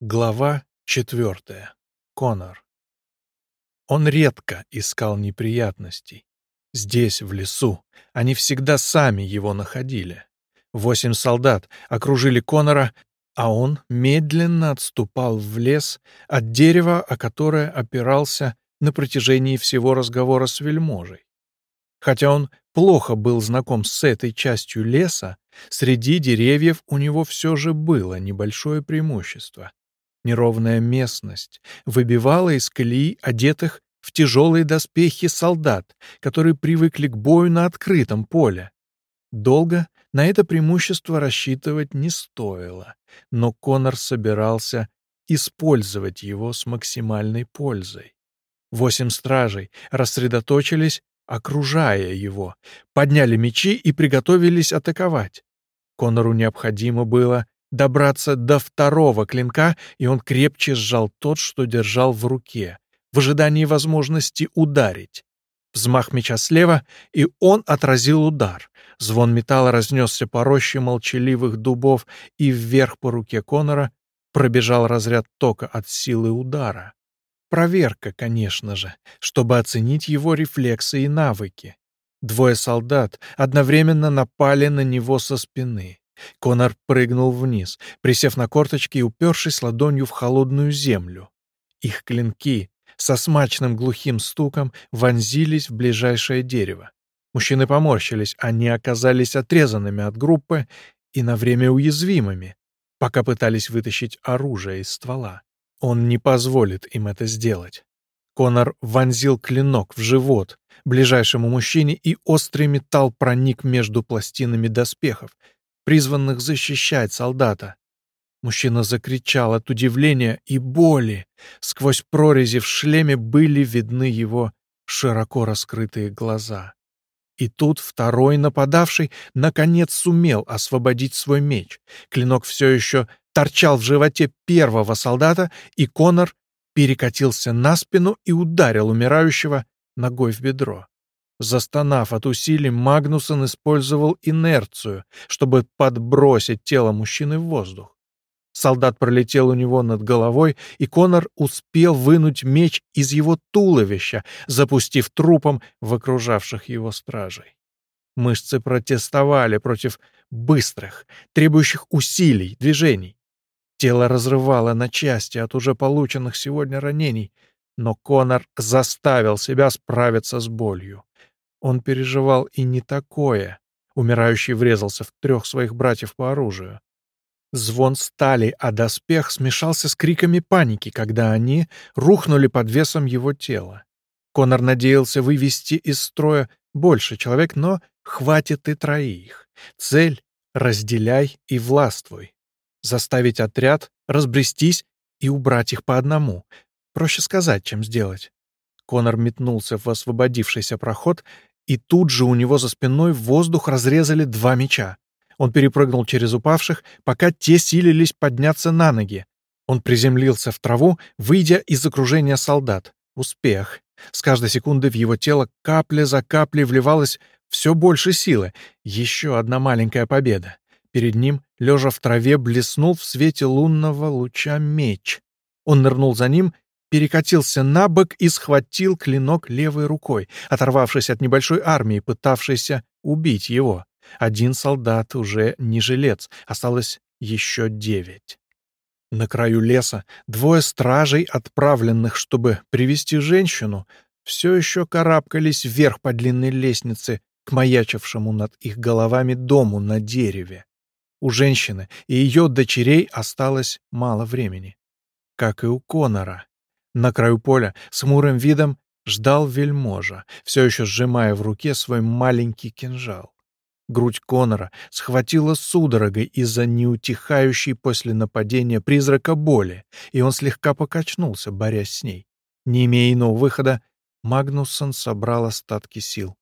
Глава четвертая. Конор. Он редко искал неприятностей. Здесь, в лесу, они всегда сами его находили. Восемь солдат окружили Конора, а он медленно отступал в лес от дерева, о которое опирался на протяжении всего разговора с вельможей. Хотя он плохо был знаком с этой частью леса, среди деревьев у него все же было небольшое преимущество. Неровная местность выбивала из колеи одетых в тяжелые доспехи солдат, которые привыкли к бою на открытом поле. Долго на это преимущество рассчитывать не стоило, но Конор собирался использовать его с максимальной пользой. Восемь стражей рассредоточились, окружая его, подняли мечи и приготовились атаковать. Конору необходимо было добраться до второго клинка, и он крепче сжал тот, что держал в руке, в ожидании возможности ударить. Взмах меча слева, и он отразил удар. Звон металла разнесся по роще молчаливых дубов, и вверх по руке Конора пробежал разряд тока от силы удара. Проверка, конечно же, чтобы оценить его рефлексы и навыки. Двое солдат одновременно напали на него со спины. Конор прыгнул вниз, присев на корточки и упершись ладонью в холодную землю. Их клинки со смачным глухим стуком вонзились в ближайшее дерево. Мужчины поморщились, они оказались отрезанными от группы и на время уязвимыми, пока пытались вытащить оружие из ствола. Он не позволит им это сделать. Конор вонзил клинок в живот ближайшему мужчине, и острый металл проник между пластинами доспехов, призванных защищать солдата. Мужчина закричал от удивления и боли. Сквозь прорези в шлеме были видны его широко раскрытые глаза. И тут второй нападавший наконец сумел освободить свой меч. Клинок все еще торчал в животе первого солдата, и Конор перекатился на спину и ударил умирающего ногой в бедро. Застонав от усилий, Магнусон использовал инерцию, чтобы подбросить тело мужчины в воздух. Солдат пролетел у него над головой, и Конор успел вынуть меч из его туловища, запустив трупом в окружавших его стражей. Мышцы протестовали против быстрых, требующих усилий, движений. Тело разрывало на части от уже полученных сегодня ранений, но Конор заставил себя справиться с болью. Он переживал и не такое. Умирающий врезался в трех своих братьев по оружию. Звон стали, а доспех смешался с криками паники, когда они рухнули под весом его тела. Конор надеялся вывести из строя больше человек, но хватит и троих. Цель — разделяй и властвуй. Заставить отряд разбрестись и убрать их по одному. Проще сказать, чем сделать. Конор метнулся в освободившийся проход и тут же у него за спиной в воздух разрезали два меча. Он перепрыгнул через упавших, пока те силились подняться на ноги. Он приземлился в траву, выйдя из окружения солдат. Успех. С каждой секунды в его тело капля за каплей вливалось все больше силы. Еще одна маленькая победа. Перед ним, лежа в траве, блеснул в свете лунного луча меч. Он нырнул за ним перекатился на бок и схватил клинок левой рукой, оторвавшись от небольшой армии, пытавшейся убить его. Один солдат уже не жилец, осталось еще девять. На краю леса двое стражей, отправленных, чтобы привести женщину, все еще карабкались вверх по длинной лестнице к маячившему над их головами дому на дереве. У женщины и ее дочерей осталось мало времени. Как и у Конора. На краю поля с хмурым видом ждал вельможа, все еще сжимая в руке свой маленький кинжал. Грудь Конора схватила судорогой из-за неутихающей после нападения призрака боли, и он слегка покачнулся, борясь с ней. Не имея иного выхода, Магнуссон собрал остатки сил.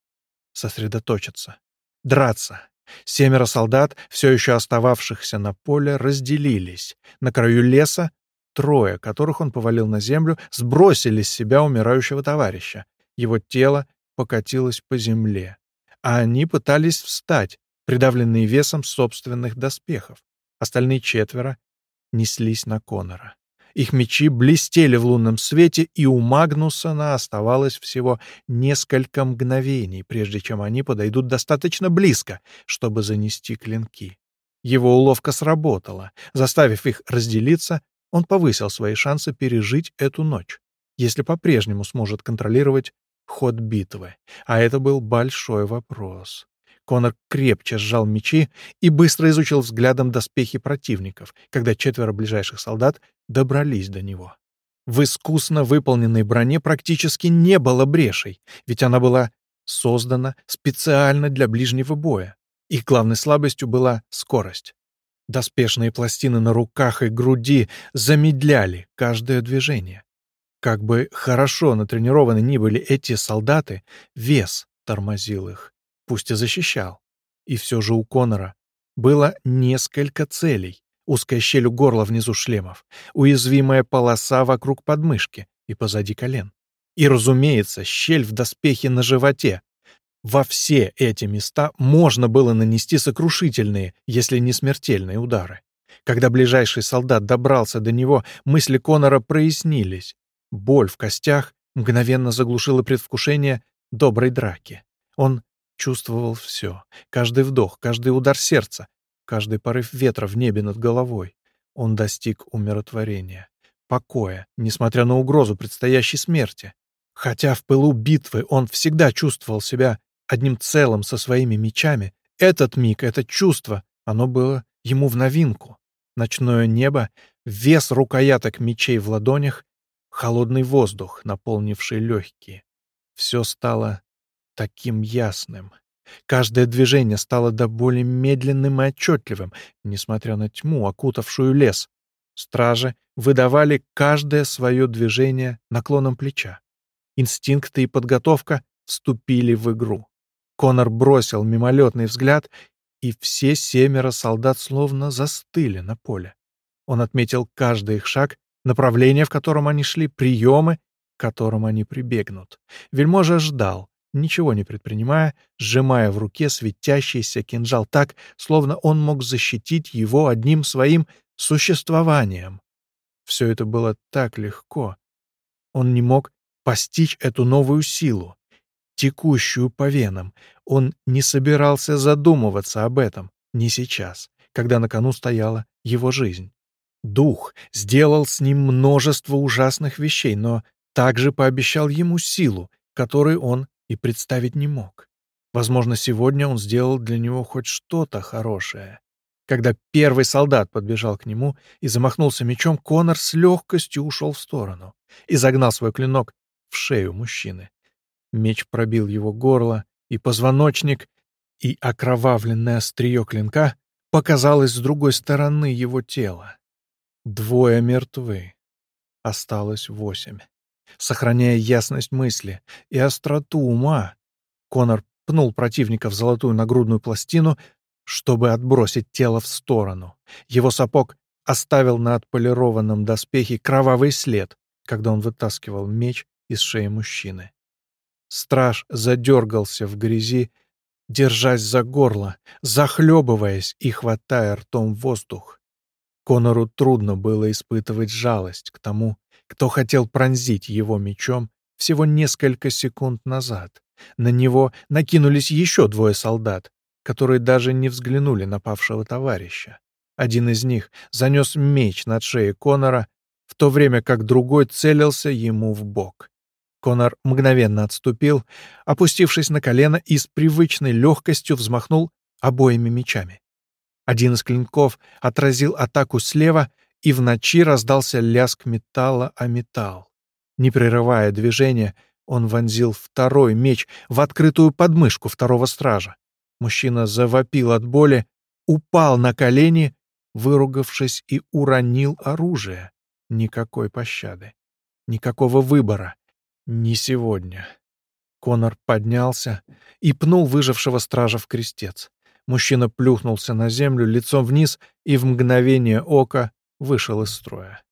Сосредоточиться. Драться. Семеро солдат, все еще остававшихся на поле, разделились. На краю леса Трое, которых он повалил на землю, сбросили с себя умирающего товарища. Его тело покатилось по земле. А они пытались встать, придавленные весом собственных доспехов. Остальные четверо неслись на Конора. Их мечи блестели в лунном свете, и у Магнусона оставалось всего несколько мгновений, прежде чем они подойдут достаточно близко, чтобы занести клинки. Его уловка сработала. Заставив их разделиться, он повысил свои шансы пережить эту ночь, если по-прежнему сможет контролировать ход битвы. А это был большой вопрос. Конор крепче сжал мечи и быстро изучил взглядом доспехи противников, когда четверо ближайших солдат добрались до него. В искусно выполненной броне практически не было брешей, ведь она была создана специально для ближнего боя. Их главной слабостью была скорость. Доспешные пластины на руках и груди замедляли каждое движение. Как бы хорошо натренированы ни были эти солдаты, вес тормозил их, пусть и защищал. И все же у Конора было несколько целей. Узкая щель у горла внизу шлемов, уязвимая полоса вокруг подмышки и позади колен. И, разумеется, щель в доспехе на животе. Во все эти места можно было нанести сокрушительные, если не смертельные удары. Когда ближайший солдат добрался до него, мысли Конора прояснились. Боль в костях мгновенно заглушила предвкушение доброй драки. Он чувствовал все. Каждый вдох, каждый удар сердца, каждый порыв ветра в небе над головой. Он достиг умиротворения, покоя, несмотря на угрозу предстоящей смерти. Хотя в пылу битвы он всегда чувствовал себя одним целым со своими мечами, этот миг, это чувство, оно было ему в новинку. Ночное небо, вес рукояток мечей в ладонях, холодный воздух, наполнивший легкие. Все стало таким ясным. Каждое движение стало до боли медленным и отчетливым, несмотря на тьму, окутавшую лес. Стражи выдавали каждое свое движение наклоном плеча. Инстинкты и подготовка вступили в игру. Конор бросил мимолетный взгляд, и все семеро солдат словно застыли на поле. Он отметил каждый их шаг, направление, в котором они шли, приемы, к которым они прибегнут. Вельможа ждал, ничего не предпринимая, сжимая в руке светящийся кинжал так, словно он мог защитить его одним своим существованием. Все это было так легко. Он не мог постичь эту новую силу, текущую по венам. Он не собирался задумываться об этом, не сейчас, когда на кону стояла его жизнь. Дух сделал с ним множество ужасных вещей, но также пообещал ему силу, которой он и представить не мог. Возможно, сегодня он сделал для него хоть что-то хорошее. Когда первый солдат подбежал к нему и замахнулся мечом, Конор с легкостью ушел в сторону и загнал свой клинок в шею мужчины. Меч пробил его горло и позвоночник, и окровавленное острие клинка показалось с другой стороны его тела. Двое мертвы. Осталось восемь. Сохраняя ясность мысли и остроту ума, Конор пнул противника в золотую нагрудную пластину, чтобы отбросить тело в сторону. Его сапог оставил на отполированном доспехе кровавый след, когда он вытаскивал меч из шеи мужчины. Страж задергался в грязи, держась за горло, захлебываясь и хватая ртом воздух. Конору трудно было испытывать жалость к тому, кто хотел пронзить его мечом всего несколько секунд назад. На него накинулись еще двое солдат, которые даже не взглянули на павшего товарища. Один из них занес меч над шеей Конора, в то время как другой целился ему в бок. Конор мгновенно отступил, опустившись на колено и с привычной легкостью взмахнул обоими мечами. Один из клинков отразил атаку слева, и в ночи раздался лязг металла о металл. Не прерывая движения, он вонзил второй меч в открытую подмышку второго стража. Мужчина завопил от боли, упал на колени, выругавшись и уронил оружие. Никакой пощады. Никакого выбора. Не сегодня. Конор поднялся и пнул выжившего стража в крестец. Мужчина плюхнулся на землю лицом вниз и в мгновение ока вышел из строя.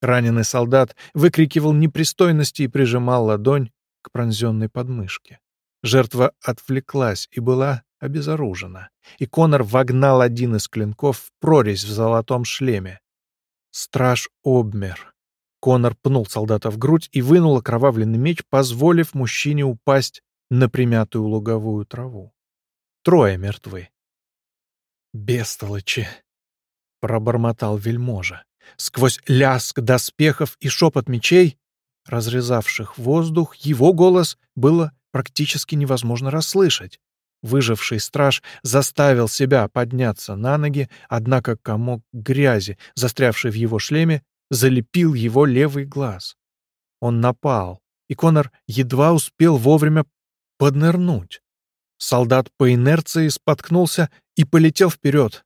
Раненый солдат выкрикивал непристойности и прижимал ладонь к пронзенной подмышке. Жертва отвлеклась и была обезоружена, и Конор вогнал один из клинков в прорезь в золотом шлеме. Страж обмер, Конор пнул солдата в грудь и вынул окровавленный меч, позволив мужчине упасть на примятую луговую траву. Трое мертвы. «Бестолочи!» — пробормотал вельможа. Сквозь ляск доспехов и шепот мечей, разрезавших воздух, его голос было практически невозможно расслышать. Выживший страж заставил себя подняться на ноги, однако комок грязи, застрявший в его шлеме, залепил его левый глаз. Он напал, и Конор едва успел вовремя поднырнуть. Солдат по инерции споткнулся и полетел вперед.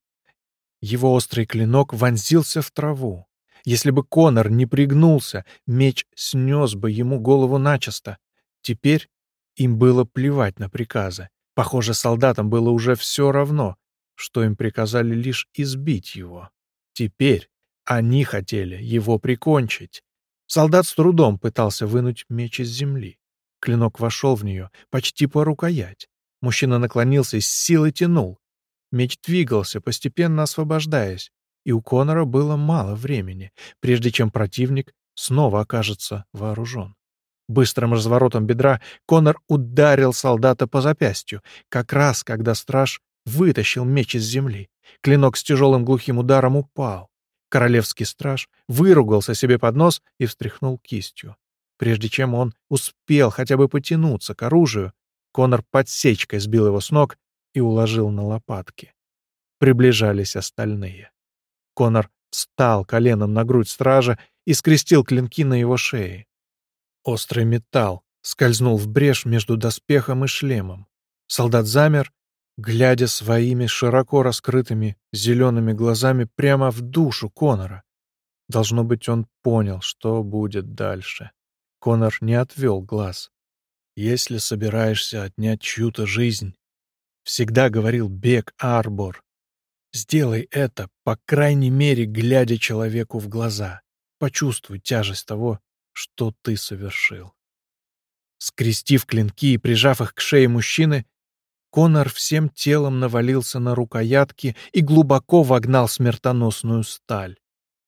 Его острый клинок вонзился в траву. Если бы Конор не пригнулся, меч снес бы ему голову начисто. Теперь им было плевать на приказы. Похоже, солдатам было уже все равно, что им приказали лишь избить его. Теперь они хотели его прикончить. Солдат с трудом пытался вынуть меч из земли. Клинок вошел в нее почти по рукоять. Мужчина наклонился и с силой тянул. Меч двигался, постепенно освобождаясь, и у Конора было мало времени, прежде чем противник снова окажется вооружен. Быстрым разворотом бедра Конор ударил солдата по запястью, как раз когда страж вытащил меч из земли. Клинок с тяжелым глухим ударом упал. Королевский страж выругался себе под нос и встряхнул кистью. Прежде чем он успел хотя бы потянуться к оружию, Конор подсечкой сбил его с ног и уложил на лопатки. Приближались остальные. Конор встал коленом на грудь стража и скрестил клинки на его шее. Острый металл скользнул в брешь между доспехом и шлемом. Солдат замер, глядя своими широко раскрытыми зелеными глазами прямо в душу Конора. Должно быть, он понял, что будет дальше. Конор не отвел глаз. «Если собираешься отнять чью-то жизнь», — всегда говорил Бек Арбор, «сделай это, по крайней мере, глядя человеку в глаза. Почувствуй тяжесть того, что ты совершил. Скрестив клинки и прижав их к шее мужчины, Конор всем телом навалился на рукоятки и глубоко вогнал смертоносную сталь.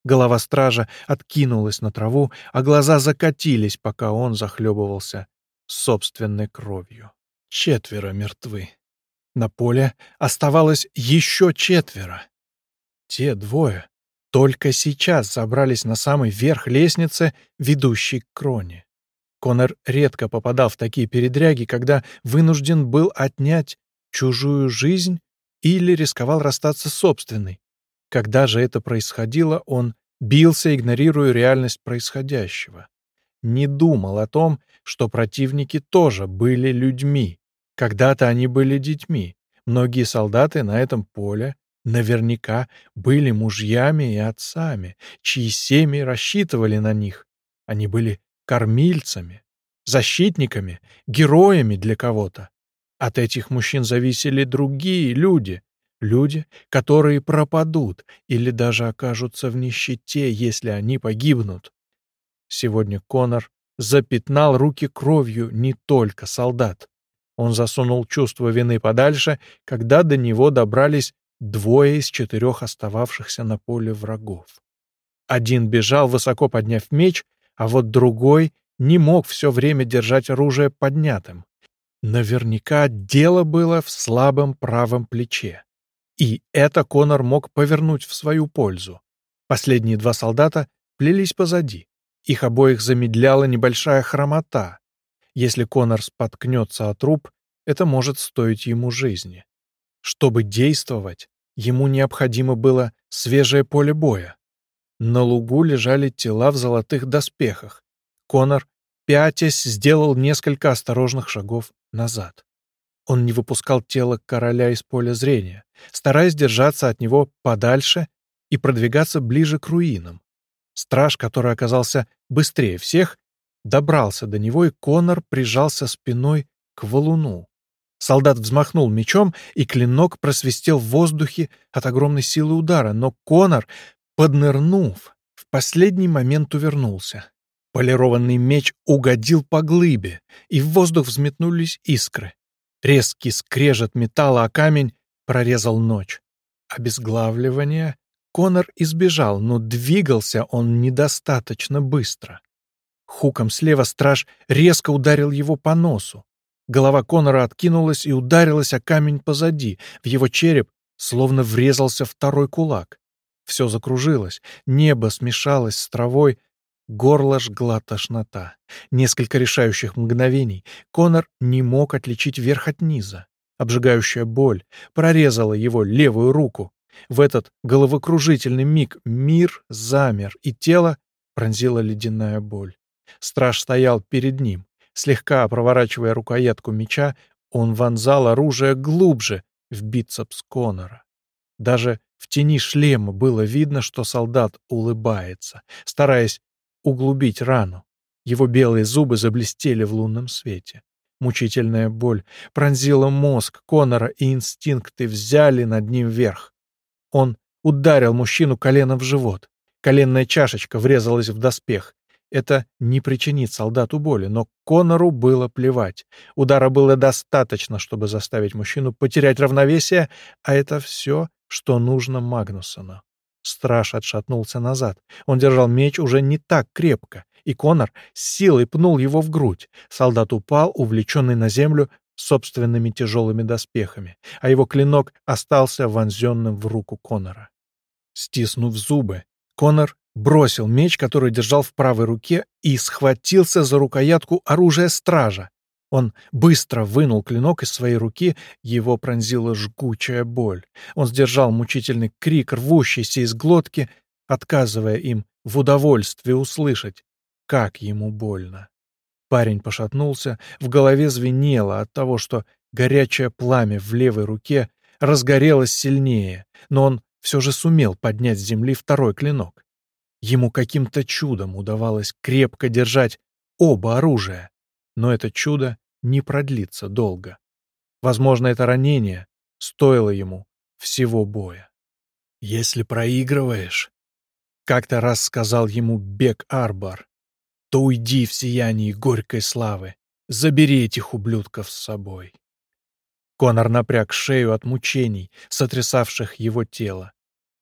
Голова стража откинулась на траву, а глаза закатились, пока он захлебывался собственной кровью. Четверо мертвы. На поле оставалось еще четверо. Те двое, только сейчас забрались на самый верх лестницы, ведущей к кроне. Конор редко попадал в такие передряги, когда вынужден был отнять чужую жизнь или рисковал расстаться с собственной. Когда же это происходило, он бился, игнорируя реальность происходящего. Не думал о том, что противники тоже были людьми. Когда-то они были детьми. Многие солдаты на этом поле наверняка были мужьями и отцами, чьи семьи рассчитывали на них. Они были кормильцами, защитниками, героями для кого-то. От этих мужчин зависели другие люди, люди, которые пропадут или даже окажутся в нищете, если они погибнут. Сегодня Конор запятнал руки кровью не только солдат. Он засунул чувство вины подальше, когда до него добрались двое из четырех остававшихся на поле врагов. Один бежал, высоко подняв меч, а вот другой не мог все время держать оружие поднятым. Наверняка дело было в слабом правом плече. И это Конор мог повернуть в свою пользу. Последние два солдата плелись позади. Их обоих замедляла небольшая хромота. Если Конор споткнется от труп, это может стоить ему жизни. Чтобы действовать, ему необходимо было свежее поле боя. На лугу лежали тела в золотых доспехах. Конор, пятясь, сделал несколько осторожных шагов назад. Он не выпускал тело короля из поля зрения, стараясь держаться от него подальше и продвигаться ближе к руинам. Страж, который оказался быстрее всех, добрался до него, и Конор прижался спиной к валуну. Солдат взмахнул мечом, и клинок просвистел в воздухе от огромной силы удара, но Конор, поднырнув, в последний момент увернулся. Полированный меч угодил по глыбе, и в воздух взметнулись искры. Резкий скрежет металла о камень прорезал ночь. Обезглавливание Конор избежал, но двигался он недостаточно быстро. Хуком слева страж резко ударил его по носу. Голова Конора откинулась и ударилась о камень позади. В его череп словно врезался второй кулак. Все закружилось, небо смешалось с травой, горло жгла тошнота. Несколько решающих мгновений Конор не мог отличить верх от низа. Обжигающая боль прорезала его левую руку. В этот головокружительный миг мир замер, и тело пронзила ледяная боль. Страж стоял перед ним. Слегка проворачивая рукоятку меча, он вонзал оружие глубже в бицепс Конора. Даже в тени шлема было видно, что солдат улыбается, стараясь углубить рану. Его белые зубы заблестели в лунном свете. Мучительная боль пронзила мозг Конора, и инстинкты взяли над ним верх. Он ударил мужчину коленом в живот. Коленная чашечка врезалась в доспех. Это не причинит солдату боли, но Конору было плевать. Удара было достаточно, чтобы заставить мужчину потерять равновесие, а это все, что нужно Магнусону. Страж отшатнулся назад. Он держал меч уже не так крепко, и Конор с силой пнул его в грудь. Солдат упал, увлеченный на землю собственными тяжелыми доспехами, а его клинок остался вонзенным в руку Конора. Стиснув зубы, Конор бросил меч, который держал в правой руке, и схватился за рукоятку оружия стража. Он быстро вынул клинок из своей руки, его пронзила жгучая боль. Он сдержал мучительный крик, рвущийся из глотки, отказывая им в удовольствии услышать, как ему больно. Парень пошатнулся, в голове звенело от того, что горячее пламя в левой руке разгорелось сильнее, но он все же сумел поднять с земли второй клинок. Ему каким-то чудом удавалось крепко держать оба оружия, но это чудо не продлится долго. Возможно, это ранение стоило ему всего боя. «Если проигрываешь», — как-то раз сказал ему Бек Арбар, то уйди в сиянии горькой славы, забери этих ублюдков с собой. Конор напряг шею от мучений, сотрясавших его тело.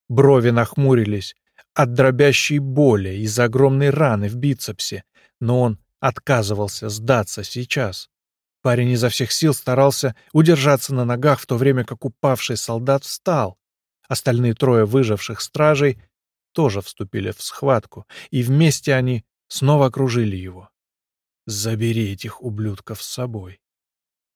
Брови нахмурились, от дробящей боли из-за огромной раны в бицепсе, но он отказывался сдаться сейчас. Парень изо всех сил старался удержаться на ногах, в то время как упавший солдат встал. Остальные трое выживших стражей тоже вступили в схватку, и вместе они снова окружили его. «Забери этих ублюдков с собой».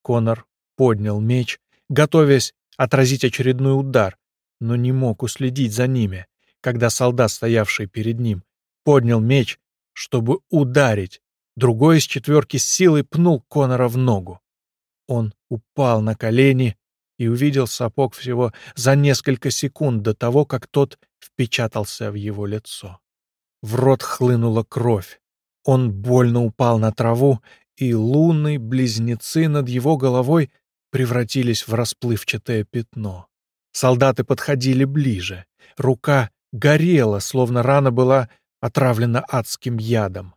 Конор поднял меч, готовясь отразить очередной удар, но не мог уследить за ними когда солдат, стоявший перед ним, поднял меч, чтобы ударить. Другой из четверки с силой пнул Конора в ногу. Он упал на колени и увидел сапог всего за несколько секунд до того, как тот впечатался в его лицо. В рот хлынула кровь. Он больно упал на траву, и лунные близнецы над его головой превратились в расплывчатое пятно. Солдаты подходили ближе. Рука горела, словно рана была отравлена адским ядом.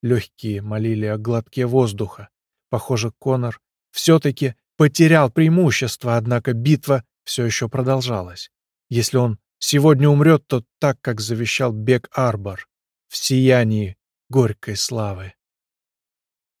Легкие молили о глотке воздуха. Похоже, Конор все-таки потерял преимущество, однако битва все еще продолжалась. Если он сегодня умрет, то так, как завещал Бек Арбор, в сиянии горькой славы.